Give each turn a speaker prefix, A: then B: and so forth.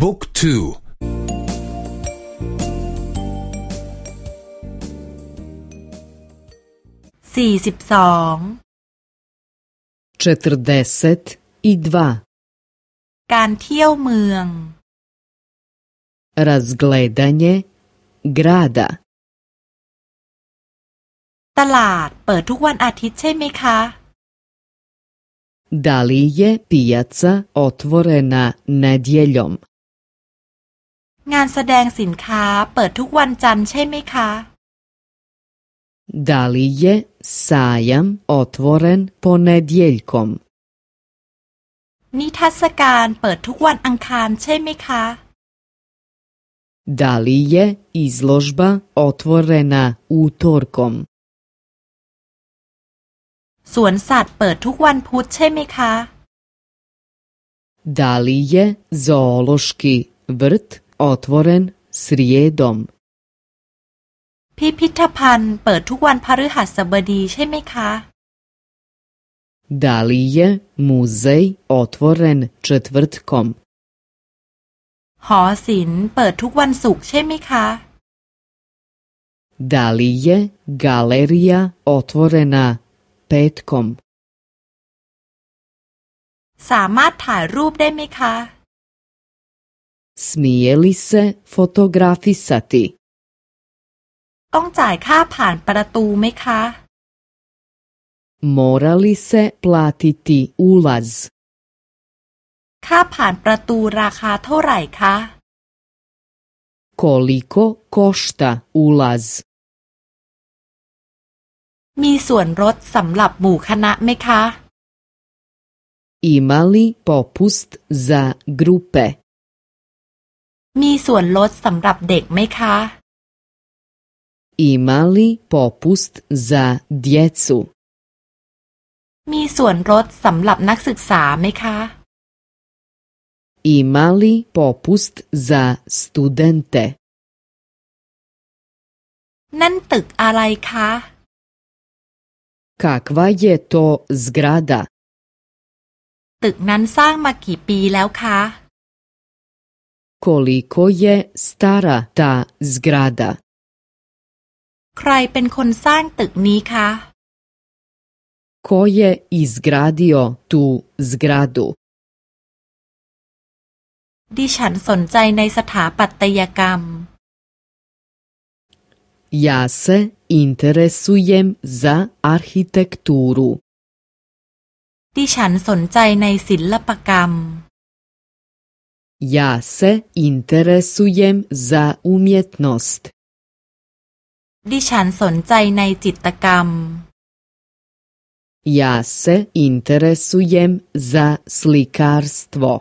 A: บุ๊กทู
B: สี่สิบสองการเที่ยวเมือง
C: razgledanje grada
B: ตลาดเปิดทุกวันอาทิตย์ใช่ไหมคะ
C: Da li je pijaca otvorena nedjeljom?
B: งานแสดงสินค้าเปิดทุกวันจันทร์ใช่ไหมคะ
C: Da li je sajam otvoren ponedjeljkom?
B: นิทรรศการเปิดทุกวันอังคารใช่ไหมคะ
C: Da li je izložba otvorena utorkom?
B: สวนสัตว์เปิดทุกวันพุธใช่ไหมคะ
C: Da li je zoološki vrt otvoren srijedom?
B: พิพิธภัณฑ์เปิดทุกวันพฤหัสบดีใช่ไหมคะ
C: Da li je muzej otvoren četvrtkom?
B: หอศิลป์เปิดทุกวันศุกร์ใช่ไหมคะ
C: Da li je galerija otvorena petkom
B: สามารถถ่ายรูปได้ไหมคะ
C: Smije li se fotografisati
B: ต้องจ่ายค่าผ่านประตูไหมคะ
C: Mora li se platiti ulaz
B: ค่าผ่านประตูราคาเท่าไหร่คะ
C: Koliko košta ulaz
B: มีส่วนลดสำหรับหมู่คณะไหมคะ
C: Ima li popust za grupe
B: มีส่วนลดสำหรับเด็กไหมคะ
C: Ima li popust za djecu
B: มีส่วนลดสำหรับนักศึกษาไหมคะ
C: Ima li popust za studente
B: นั่นตึกอะไรคะ
C: Kakva je to zgrada?
B: ตึกนั้นสร้างมากี่ปีแล้วคะ
C: Koliko je stara ta zgrada?
B: ใครเป็นคนสร้างตึกนี้คะ
C: Ko je izgradio tu zgradu?
B: ดิฉันสนใจในสถาปัตยกรรม
C: Ja se interesujem za arhitekturu.
B: ดิฉันสนใจในศิลปกรรม
C: Ja se interesujem za umjetnost.
B: ดิฉันสนใจในจิตรกรรม
C: Ja se interesujem za slikarstvo.